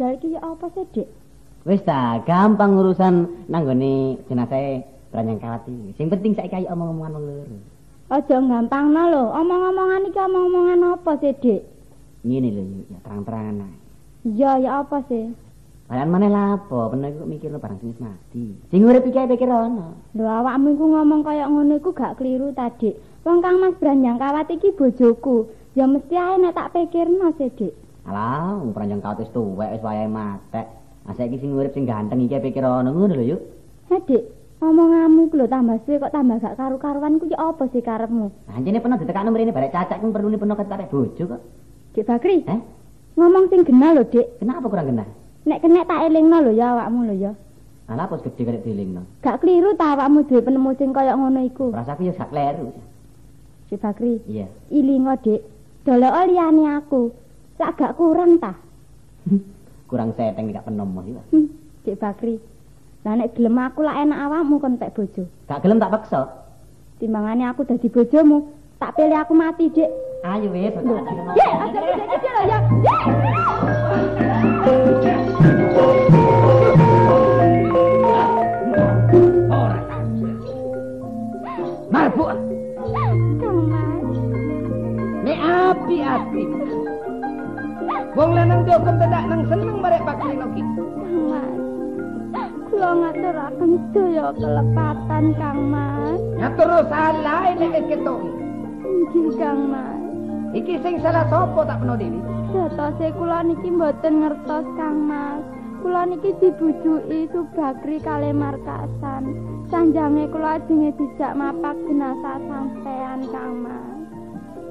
budal-budal iki ya apa sih, Dik? Wis ta, gampang urusan nanggone jenazah Branjang Kawat iki. Sing penting saiki ayo omong-omongan wong loro. Aja gampangno lho, omong-omongan iki omong-omongan apa sih, Dik? Ngene lho, ya terang-terangan ae. Iya, ya apa sih? Kalian mana lapo, pernah iku mikir barang sing wis mati. Sing urip iki pikir ana. Lho awakmu iku ngomong kaya ngono iku gak keliru ta, Dik. Wong Kang Mas Branjang Kawat iki bojoku. Ya mesti ae nek tak pikirno sih, Dik. Alah, wong Branjang Kawat wis tuwek wis wayahe matek. Lah saiki sing urip sing ganteng iki pikir ana ngono lho, yuk. Ha, Dik. Omonganmu ku lho tambah suwe kok tambah gak karu-karuan ku ya apa sih karepmu? Anjene pernah ditekakno mrene barek cacak ku perlu pernah ketek bojo kok. Dik Bakri. Eh? Ngomong sing genah lho, Dik. Kenapa kurang genah? Nek kenek tak elingno lho ya awakmu lho ya. Alah pos gede karek dilingno. Gak keliru ta awakmu duwe penemu sing kaya ngono iku. Rasaku ya gak kleru. Si Bakri, Iya. ilingo dik, dolok liyane aku. Lak gak kurang ta? Kurang seteng gak penom sih, Pak. Dik Bakri. Lah nek gelem aku lak enak awakmu kon pek bojo. Gak gelem tak paksa. Timbangane aku dadi bojomu, tak pilih aku mati, Dik. Ayo wis, aja gede-gede lho ya. Kasil. Marbu, Kang Mas. nek api-api. Wong lanang jokem tedak nang seneng barek bakal noki. Kang Mas. Kula ngaturaken sedaya kelepatan Kang Mas. Ngatur salah nek ketok. Nggih Kang Mas. Iki sing salah sapa tak peno dewi? Jatose kula niki mboten ngertos Kang Mas. Kula niki dibujuki Subakri kali markasan. Sanjange kula ajenge dijak mapak jenazah sampean Kang Mas.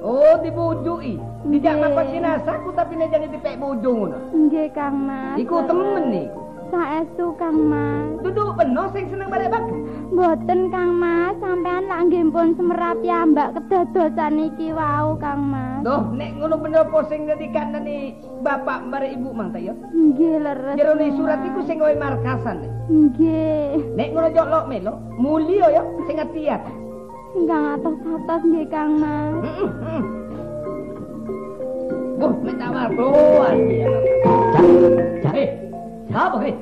Oh, dibujuki. Dijak Nggih. apa jenazahku tapi nek jadi dipek bojo ngono. Nggih Kang Mas. Iku temen niku. Saestu Kang Mas. Duduk peno sing seneng barek bakal. Mboten Kang Mas, sampean lak nggih pun semerap piyambak kedadosan iki wau Kang Mas. Duh, nek ngono penapa sing dadi kandhane bapak barek ibu mang ta ya? Nggih leres. Jero surat iku sing gawe markasan. Nggih. Nek ngono jok lok melo, mulya ya sing atiat. Ingkang atos-atos nggih Kang Mas. Buh, metawar doan dia. Cak, siapa hei?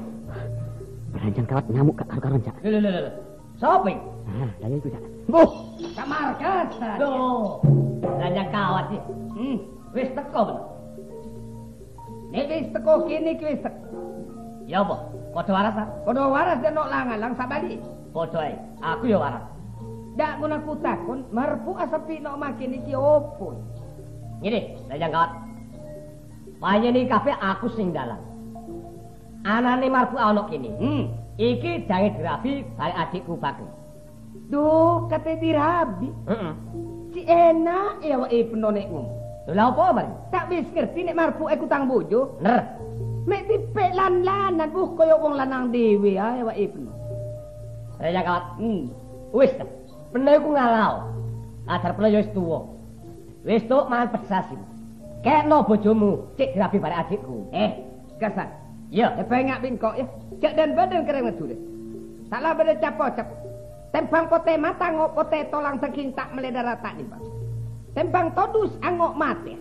Branjang Kawat ngamuk gak karo-karuan, Cak. Lho lho lho. Siapa? ini? Ah, lah iku, Cak. Buh, kamar kasa. Loh, Branjang Kawat sih. Hmm, wis teko ben. Nek wis teko kene iki wis teko. Ya apa? Padha waras ta? Padha waras den nok langan lang sabali. Padha ae. Aku ya waras. Dak guna ku takon, marpu asepi nok makin iki opo? Ngene, Branjang Kawat. Panjenengan kabeh aku sing dalang. Anane marfu ana kene. Hmm. Iki jange dirabi bare adikku Bakri. Duh, kate dirabi. Heeh. Si enak ya wae penonek ngomong. Lho lha apa mari? Tak wis ngerti nek marpu aku tang bojo. Ner. Mek dipek lan-lanan buh kaya wong lanang dhewe ae wae peno. Branjang Kawat. Hmm. Wis ta. Pene ku ngalau. Ajar pene ya wis tuwa. Wis tuk mangan pesasi. Kekno bojomu, cek dirabi bare adikku. Eh, kasar. Iya. Ya pengak bingkok ya. Cek dan badan metu deh. Salah beda capocap. Tembang pote mata ngok pote tolang saking tak meledar rata nih bang. Tembang todus angok mate.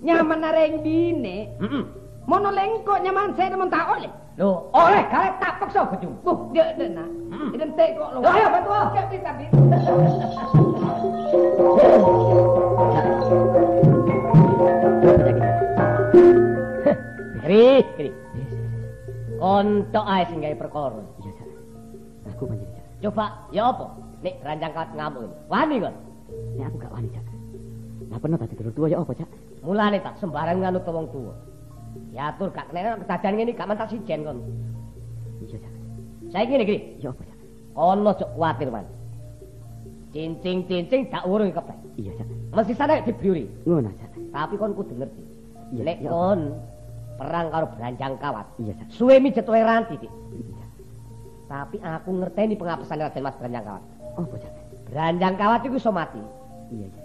Nyaman nareng bine. Heeh. Mono lengkok nyaman saya demen tak oleh. Lho, oleh kare tak paksa bojomu. Buh, dia dia nak. Hmm. Identik kok lo. Ayo, bantu. Cek bisa bi. Kri, kri. Kontok ae sing gawe perkara. Iya, Cak. Aku panjenengan, Cak. Coba, ya apa? Nek ranjang kawat ngamuk ini. Wani kon. Nek aku gak wani, Cak. Lah pernah tadi terus tua ya apa, Cak? Mulane tak sembarang nganut wong tua. Ya atur gak kena kedadan ngene gak mantak sijen kon. Iya, Cak. Saiki ngene, apa, Cak? Kono cok kuwatir, Man. Cincing-cincing tak urung kepek. Iya, Cak. Mesti sana dibriuri. Ngono, Cak. Tapi kon kudu ngerti. Iya, Nek kon perang karo Branjang Kawat. Iya, Cak. Suwe mijet wae ranti, Dik. Iya. Tapi aku ngerteni pengapesan Raden Mas Branjang Kawat. Apa, Cak? Branjang Kawat iku iso mati. Iya, Cak.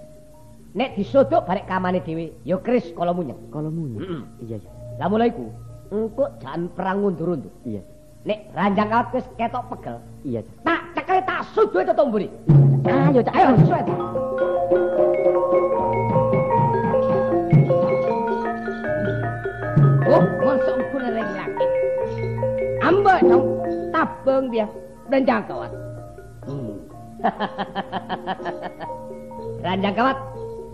nek disodok barek kamane dhewe ya kris kala munyeng. Kala munyeng. Heeh. Iya, iya. Lah mulai iku engko jan perang undur-undur. Iya. Nek ranjang kawat wis ketok pegel, Iya, tak cekel tak sudut to tomburi. Ayo, Cak. Ayo, suwet. Oh, mosok pun reng laki. Amba dong, tabeng dia dan jangkauan. Hmm. ranjang kawat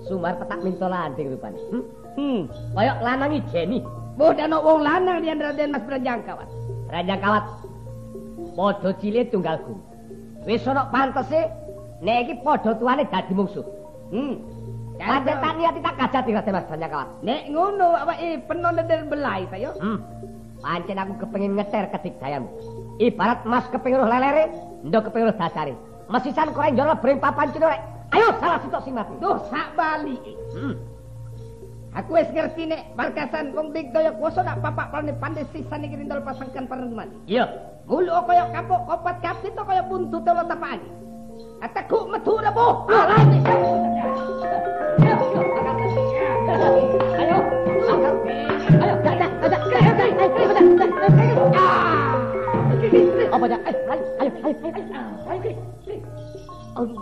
sumar petak minto landing rupane. Hmm. Hmm. Kaya lanang ijeni. Boh dan wong lanang di Raden Mas Branjangkawat. Ranjang kawat. Padha cilik tunggal gung. Wis ana pantese nek iki padha tuane dadi mungsuh. Hmm. Pancen tak niati tak kajati Raden Mas Ranjang kawat. Nek ngono awake penon neder belai sayo. Hmm. Pancen aku kepengin ngeter kedigdayanmu. Ibarat mas kepengin roh lelere, ndok kepengin roh dasare. Mesisan koreng njoro bring papan cinore. Ayo salah sitok sing mati. Duh, sak bali. Hmm. Aku wis ngerti nek markasan wong digdaya kuwasa nak papak plane pandai sisan iki rindol pasangkan parenduman. Iya. Mulu kaya kapok kopat kapit to kaya buntut to tapani. Ataku metu na bo. Alani. Ayo. Ayo. Ayo, dadah, dadah. Ayo, ayo, ayo, Ah. Apa dah? Ayo, ayo, ayo, ayo, ayo. Ayo, ayo. Aduh.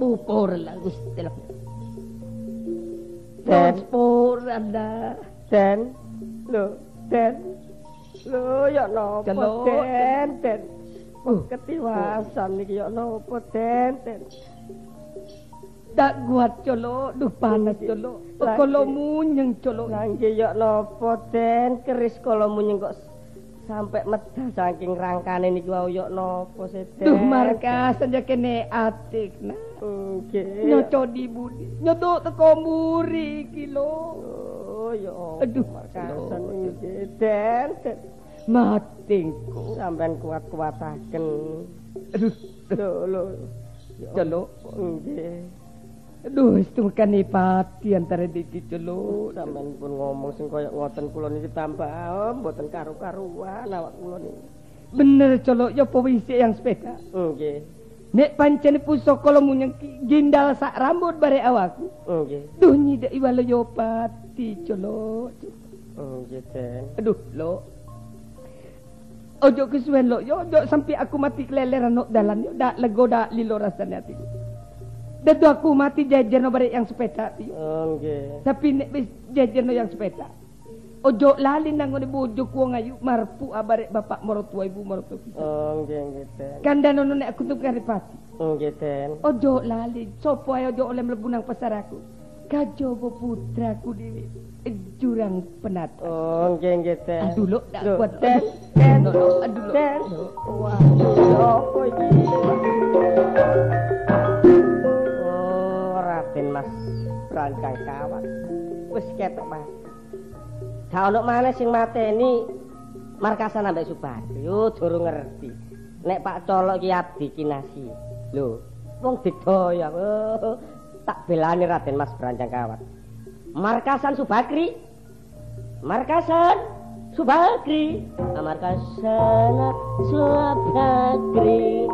Bupor lah Gusti Den. Lho, Den. Lho, ya napa. Den? Den. Uh, Ketiwasan iki ya napa, Den? Den. Tak kuat colo, duh panas colo. Kalau munyeng colo. Nangge ya napa, Den? Keris kala munyeng kok sampai medal saking rangkane niki wau ya napa, sih, Den? Duh markas aja kene atik nah. Nggih. Nyoco di budi. Nyoto teko muri iki lho. Ya. Aduh, nggih, Den. Matingku. Sampeyan kuat-kuataken. Aduh, Lho, colo. Nggih. Aduh, wis tumekane pati antara diki colo. Sampeyan pun ngomong sing kaya ngoten kula niki tambah oh, mboten karu-karuan awak kula niki. Bener colo, ya apa wisi yang sepeda. Nggih. Nek pancen pusaka kalau munyeng ki, gindal sak rambut bare awakku. Nggih. Duh nyida iwalo yo pati colo. Nggih, Den. Aduh, lo. Ojo kesuwen lo, yo ojo sampai aku mati keleleran no dalan yo dak lego dak lilo rasane ati. Dadu aku mati jajar no bare yang sepeda ati. yo. Nggih. Tapi nek jajar no yang sepeda. Ojo lali nang ngene bojo ku wong ayu marpu abare bapak marotua ibu marotua kita. Nggih, nggih, Den. Kandhane nek aku tuh karipati. Nggih, Den. Ojo lali, sopo ae ojo oleh mlebu nang pasar aku. Kajaba putraku dhewe. Jurang penat. Oh, nggih, nggih, Den. Aduh, Lok, dak kuat. Lok, Lok, aduh. Den. Lok. Wah, apa iki? Oh, Raden Mas Brancang Kawat. Wis ketok, Mas. Gak ono maneh sing mateni markasan ambek Subadi. Yo durung ngerti. Nek Pak Colok ki abdi kinasi. Lho, wong digdaya. Oh, tak belani Raden Mas Brancang Kawat. Markasan Subagri. Markasan Subagri. Markasan Subagri.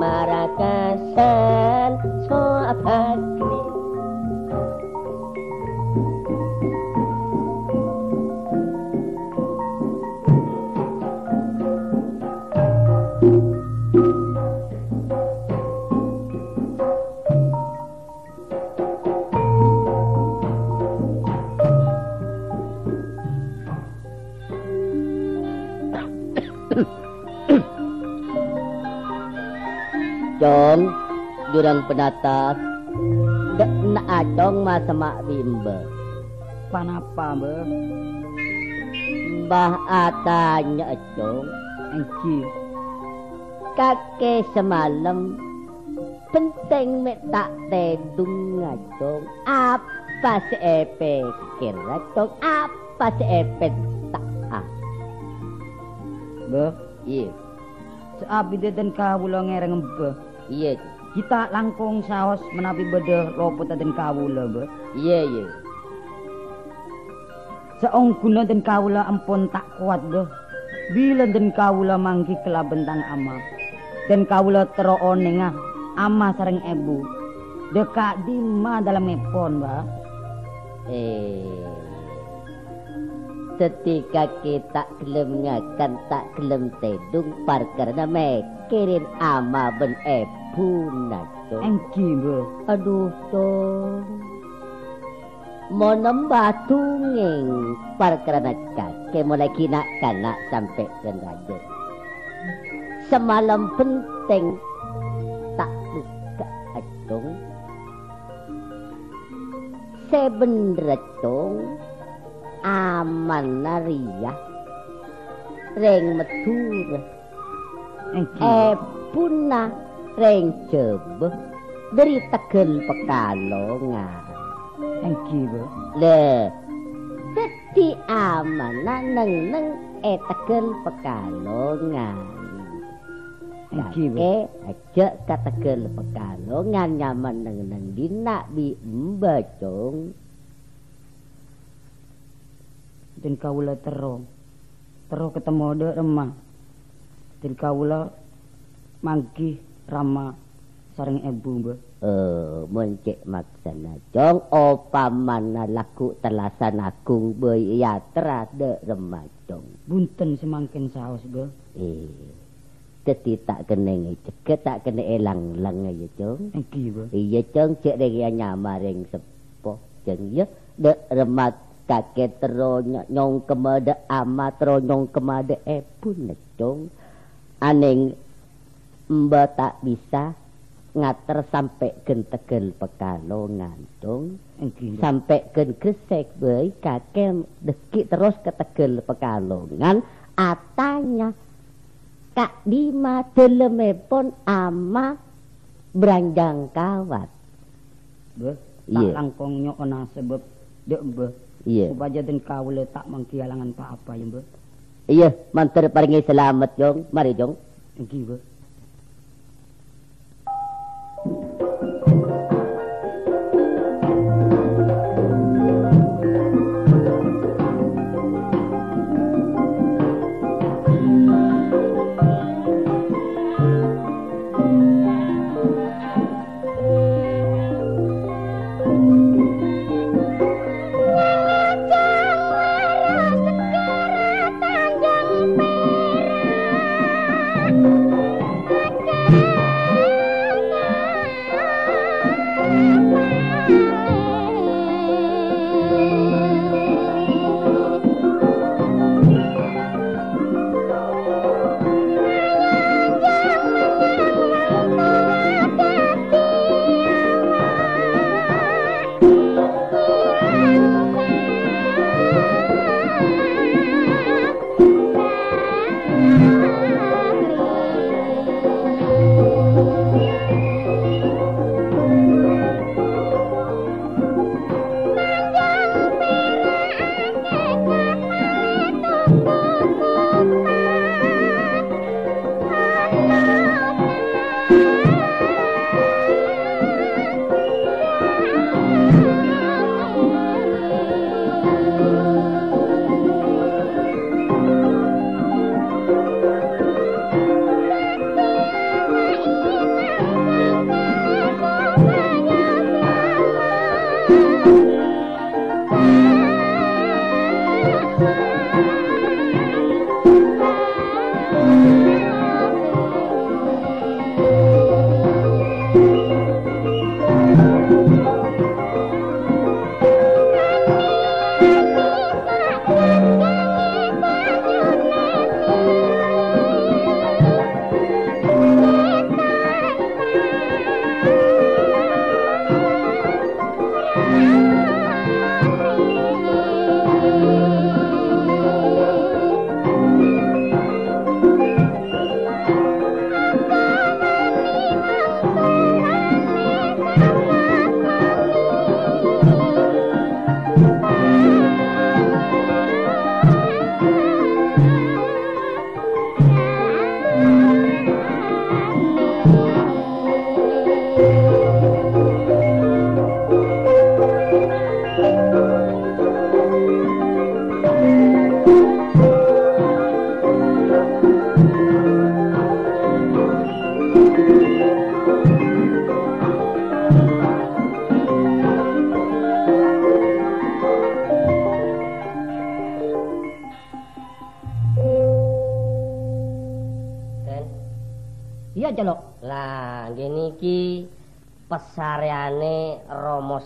Markasan Subagri. Dek nak acong masa mak bimba. Panapa, Mbah? Mbah atanya acong. Enci. Kakek semalam penting mek tak tedung ngacong. Apa seepe kira acong? Apa seepe tak ah? Mbah, Iya, seabi den kawula ngereng mbah. iya, Kita langkung saos menapi beda lopo den kawula, Mbah. iya, iya. Seongguna den kawula ampun tak kuat, Mbah. Bila den kawula manggi kelabentang ama. Den kawula tero onengah ama sareng ebu. Dekat di ma dalam mepon, Mbak. Eh. Ketika kita gelem ngakan tak gelem tedung karena mekirin ama ben epuna dong. Engki, Mbak. Aduh dong. Mau nembah tunging karena kakek mulai kina kana sampai raja. Semalam penting tak buka adong. Sebenernya dong. aman naria reng metur eh punna reng cebe dari tegel pekalongan engki bu. Le dadi aman neng neng eh tegel pekalongan. Engki bu. Eh aja kategel pekalongan nyaman neng neng dina bi mbacong dan kawula tero. Tero ketemu ada remah dan kawula mangki rama sarang ibu mbak Eh, mencik maksana jong opa mana laku telasan agung boy ya terade remajong. Bunten semangkin saus be. Eh, teti tak kena ngecek, tak kena elang lang ya jong. Eki be. Iya jong cek regi nyama ring sepo jeng ya de remat kakek tero nyong kemade ama tero nyong kemade epun jong. Aneng mbak tak bisa ngater sampai gen tegel pekalongan dong sampai gen gesek bayi kakek dekik terus ke tegel pekalongan. Atanya kak dima telemepon ama beranjang kawat. Be tak yeah. langkong nyokona sebab dek be iya. Supaya den kawule tak mengkialangan apa apa ya be iya mantar paringi selamat jong. Mari jong. Engki be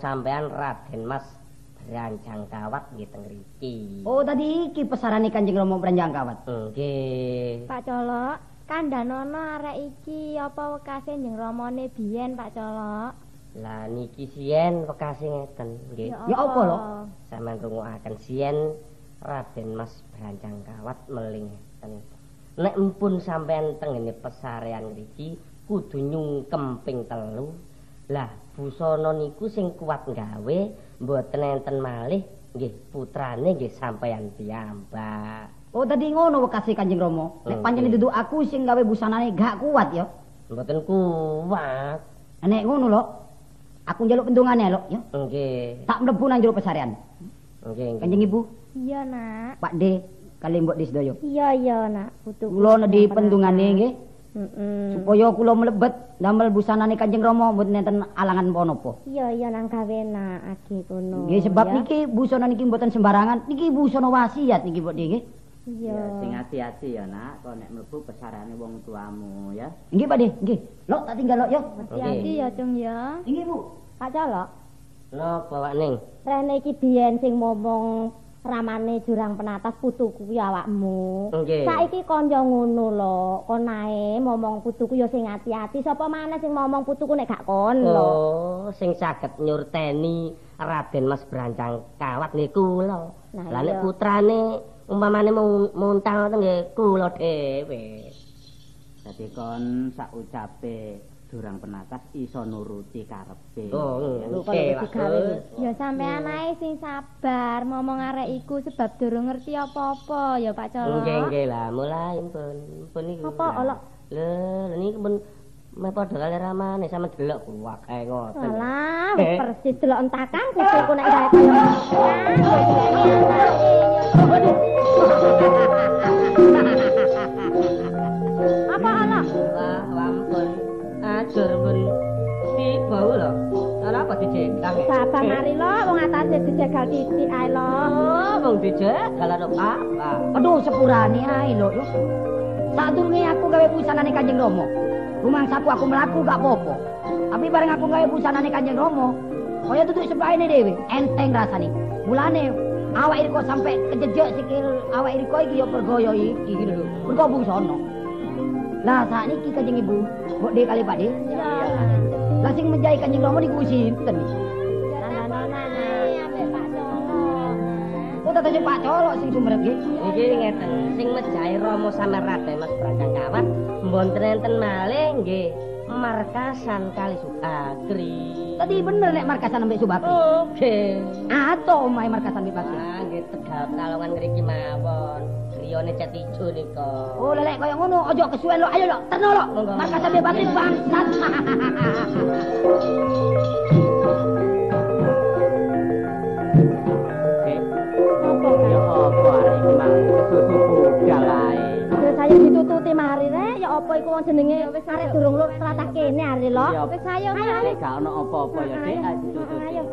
sampean Raden Mas Branjang Kawat nggih teng mriki. Oh, tadi iki pesarane Kanjeng Rama Branjang Kawat. Nggih. Pak Colok, kandhanono arek iki apa wekase njeng ramane biyen Pak Colok? Lah niki siyen wekase ngeten nggih. Ya apa, Lok? Sampeyan rungokaken siyen Raden Mas Branjang Kawat meling ngeten. Nek empun sampeyan tengene pesarean mriki kudu nyungkem ping telu. Lah busana niku sing kuat gawe mboten enten malih nggih putrane nggih sampeyan piyambak. Oh, tadi ngono wekase Kanjeng Rama. Nek pancen duduk aku sing gawe busanane gak kuat ya. Mboten kuat. Nek ngono, Lok. Aku njaluk pendungane, Lok, ya. Nggih. Tak mlebu nang jero pesarean. Nggih. nggih. Kanjeng Ibu, Iya, Nak. Pak D, kali mbok di sedaya. Iya, iya, Nak. Putu. Kula nedhi pendungane nggih Heeh. supaya kula mlebet damel busanane Kanjeng Rama mboten enten alangan apa-apa. Iya, iya nang gawe nak agi kono. Nggih sebab ya. niki busana niki mboten sembarangan. Niki busana wasiat niki Pak nggih. Iya. Ya sing hati-hati ya nak, kok nek mlebu pesarane wong tuamu ya. Nggih Pak nggih. Lok tak tinggal lok ya. Hati-hati ya, Cung ya. Nggih Bu. Pak Colok, Napa Pak Ning? rene iki biyen sing momong ramane jurang penatas putuku kuwi awakmu. Nggih. Saiki kanca ngono lho, kon ae momong putuku ya sing ati-ati. Sapa maneh sing momong putuku nek gak kon lho. Oh, sing saged nyurteni Raden Mas Brancang Kawat nggih kula. Nah, Lah nek putrane umpamane mun- muntah ngoten nggih kula dhewe. Dadi kon sak ucape durang penatas iso nuruti karepe. Oh, Ya. Lho. Ya sampean ae sing sabar momong arek iku sebab durung ngerti apa-apa ya Pak Colok. Nggih, nggih lah, mulai pun pun niku. Apa, Olok? Lho, niku pun me padha kali ramane sama delok kuwak kae ngoten. Alah, Eh. persis delok entakan putuku nek gawe kaya Ora apa dicekang. Sabar mari lo wong atase dijegal titik ae lo. Oh, wong dijegal ora apa. Aduh sepurane ae lho yo. Sadurunge aku gawe busanane Kanjeng Rama. Rumangsaku aku mlaku gak apa-apa. Tapi bareng aku gawe busanane Kanjeng Rama, kaya duduk sebaene dhewe, enteng rasane. Mulane awak iki kok sampe kejejek sikil awak iki kok iki yo pergoyo iki lho. Mergo busana. Lah sakniki Kanjeng Ibu, mbok de kali Pak De. Ya. Lah sing menjai Kanjeng Rama niku sinten? Nana-nana ambek Pak Colok. Oh tetep Pak Colok sing sumber nggih. Iki ngeten, sing mejahi Rama sama Raden Mas Brancang Kawat mboten enten malih nggih markasan kali Sukagri. Tadi bener nek markasan ambek Subakri. Oke. Ato omahe markasan ambek Bakri. Ah, nggih tegal kalongan ngriki mawon. Griyane cet ijo nika. Oh lelek kaya ngono, aja kesuwen lo, ayo lo, terno lo. Monggo. Markas sampe bakri bangsat. Arek saya ditututi mari rek, ya apa iku wong jenenge arek durung lu tlatah kene ari lo. Wis ayo Nek gak ono apa-apa ya Dik, Ayo.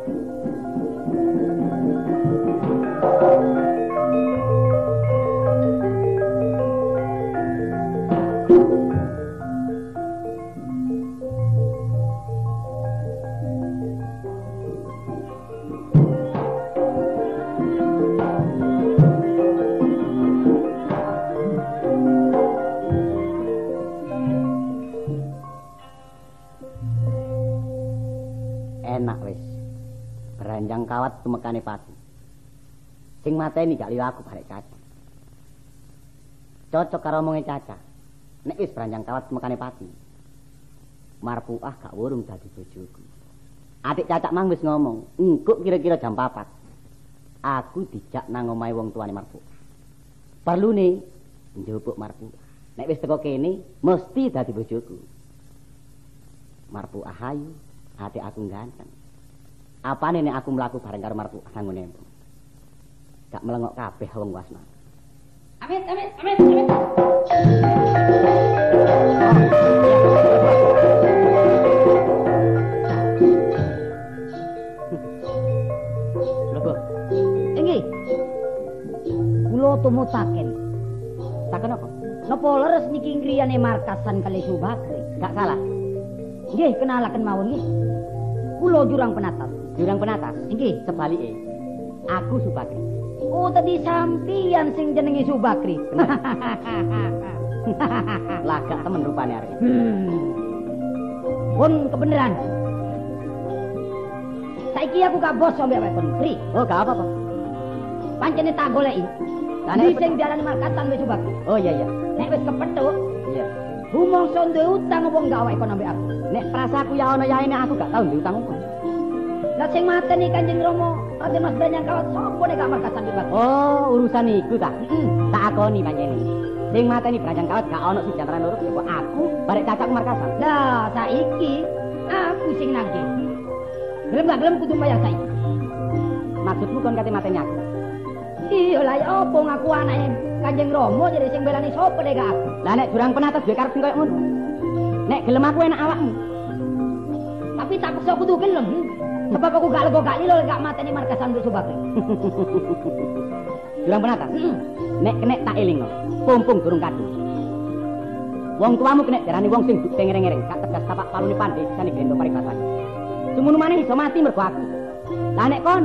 Kawat tumekane pati. Sing mateni gak liya aku barek caca. Cocok karo omonge caca. Nek wis beranjang kawat tumekane pati. Marpuah gak wurung dadi bojoku. Adik cacak mang wis ngomong, engkuk kira-kira jam papat. Aku dijak nang omahe wong tuane Marpuah. Perlune njupuk Marpuah. Nek wis teko kene mesti dadi bojoku. Marpuah ayu, ati aku ganteng. Apane nek aku mlaku bareng karo Marpuah nang ngene. Gak melengok kabeh wong wasna. Amit, amit, amit, amit. Lho, Inggih. Kula tumutaken. Taken apa? Napa leres niki ngriyane markasan kali Subakri? Gak salah. Nggih, kenalaken mawon nggih. Kula jurang penatas. Jurang penatas. Nggih, Sebalike. Aku Subakri. oh tadi sampeyan sing jenenge Subakri. Lagak temen rupane arek. Hmm. Pun kebenaran. Saiki aku gak bos sampe awake kon. Pri, Oh, gak apa-apa. pancene tak goleki. Nek- sing diarani markatan wis Subakri. Oh iya iya. Nek wis kepethuk, Iya. rumangsa duwe utang apa gak awake kon ambek aku. Nek prasaku ya ono yaene aku gak tau diutang apa. Lah sing mateni Kanjeng Rama, Raden Mas Danyang kawat sapa nek gak markatan Subakri? Oh, urusan iku ta. Heeh. Tak akoni pancene. Sing mateni Brajang Kawat gak ono siji antara loro ya kok aku barek cacakku markasan. Lah saiki aku sing nagih. Gelem gak gelem kudu bayar saiki. Maksudmu kon kate mateni aku. Iya lah apa ngaku anake Kanjeng Rama jadi sing belani sapa nek aku. Lah nek jurang penatas duwe karep sing koyo ngono. Nek gelem aku enak awakmu. Tapi tak paksa kudu gelem. Sebab aku gak lega gak lilo gak mateni markasan untuk Subakri. Jurang penatas. Heeh. Nek kenek tak elingno. Pumpung durung kadung. Wong tuamu kenek darani wong sing bukti ngereng-ngereng, gak tegas tapak palune pandhe sane gendo paribasan. Semono maneh iso mati mergo aku. Lah nek kon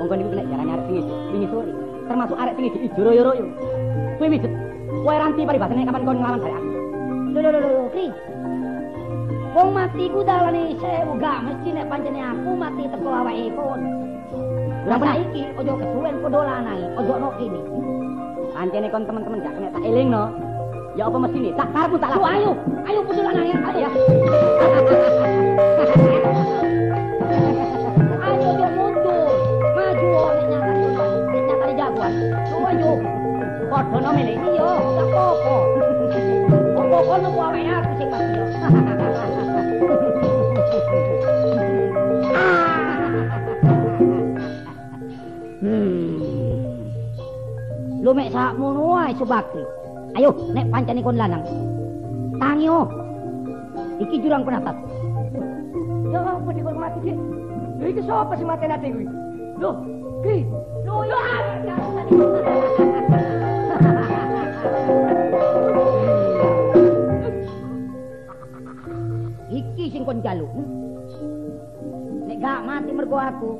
wong kon iku kenek darani arek sing wingi sore, termasuk arek sing di ijo royo-royo. Kuwi wijet. Kowe ranti paribasane kapan kon nglawan aku. Lho lho lho lho, Kri. Wong mati ku dalane sewu gak mesti nek pancene aku mati teko awake kon. Lah saiki ojo kesuwen padha lanang, ojo ono kene. Pancene kon temen-temen gak kenek tak elingno. Ya apa mesti tak karepmu tak lakoni. ayo, ayo padha lanang ya, ayo ya. Ojo mundur. Maju jagoan. Padha no mele. Iya, gak apa-apa. Apa kono ku awake aku sing pasti. Hmm. Lu mek sakmono wae Subakti. Ayo, nek pancene kon lanang. Tangi oh. Iki jurang penatas. Ya apa dihormati, Dik? Lho iki sapa sing mateni ati kuwi? Lho, Ki. Lho ya. Kon jaluk. Nek gak mati mergo aku.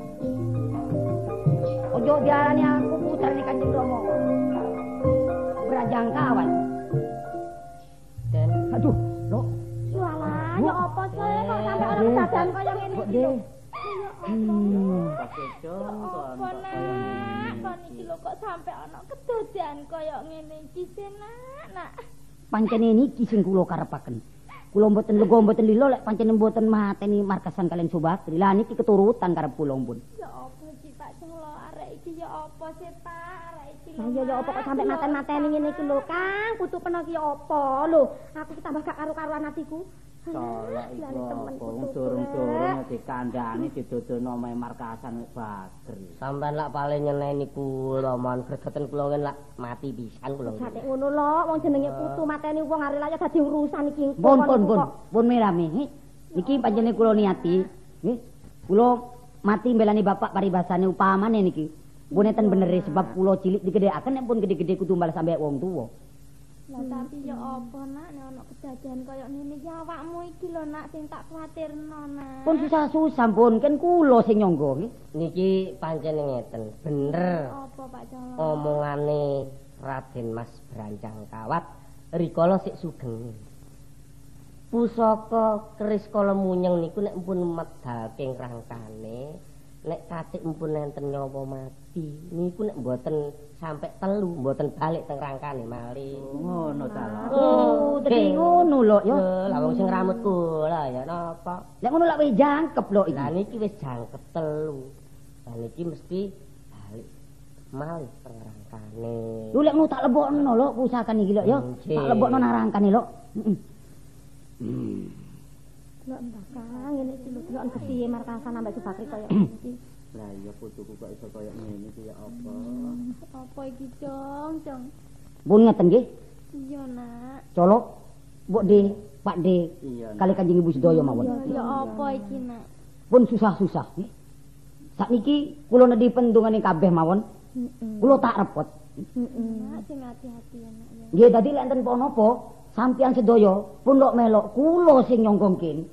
Ojo diarani aku puter ning Kanjeng Rama. Berajang kawan. Dan aduh, lo Walah, ya apa sih kok sampe ana kejadian kaya ngene iki? deh. Hmm. Apa nak? Kon iki lho kok sampe ana kedadian kaya ngene iki sih nak, nak. Pancene niki sing kula karepaken. Kula mboten lega mboten lilo lek pancene mboten mateni markasan kalian Subakri. Lah niki keturutan karep kula pun. Ya apa iki Pak sing lo arek iki ya apa sih Pak? Arek iki. Lah iya ya apa kok sampe maten-mateni ngene iki lho, Kang? Kutu peno ki apa lho? Aku tambah gak karo-karuan atiku. Salah iku apa kutu durung-durung dikandhani didodono omahe markasan Bagri. Sampeyan lak paling nyeneni kula mon gregeten kula kan lak mati pisan kula. Jate ngono lho, wong jenenge kutu mateni wong arek laya dadi urusan iki. Pun pun pun pun mirami. Nggih. Niki pancene kula niati, nggih. Kula mati mbelani bapak paribasane upamane niki. Pun enten bener e, sebab kula cilik digedhekaken nek pun gede-gede kudu mbales sampe wong tuwa. Lah tapi ya apa nak nek ana kejadian kaya ngene iki awakmu iki lho nak sing tak kuwatirno nak. Pun susah-susah pun kan kula sing nyangga nggih. Niki pancen ngeten, bener Apa Pak Colo? omongane Raden Mas Brancang Kawat rikala sik sugeng. Pusaka keris kala munyeng niku nek pun medalke rangkane, nek katik mpun enten nyawa mati, niku nek mboten sampe telu, mboten balik teng rangkane malih. Ngono ta lho. Oh, dadi ngono lho ya. Lho, lah wong sing rambut kula ya napa? Lek ngono lak wis jangkep lho iki. Lah niki wis jangkep telu. Lah niki mesti balik malih teng rangkane. Lu lek ngono tak lebokno lho pusakan iki lho ya. Tak lebokno nang rangkane lho. Heeh. Lho mbak Kang, ngene iki lho delok getihe markasan ambek Subakri kaya iki. Lah iya putuku kok iso kaya ngene iki ya apa? Apa iki, Jong? Jong. Pun ngeten nggih. Iya, nak. Colok Mbok De, Pak De, Iya. kali Kanjeng Ibu sedaya mawon. Ya apa iki, nak? Pun susah-susah nggih. Sakniki kula nedhi pendungane kabeh mawon. Heeh. Kula tak repot. Nak sing hati-hati ya, nak. Nggih dadi lek enten apa-apa, sampeyan sedaya pun kok melok kula sing nyongkongkin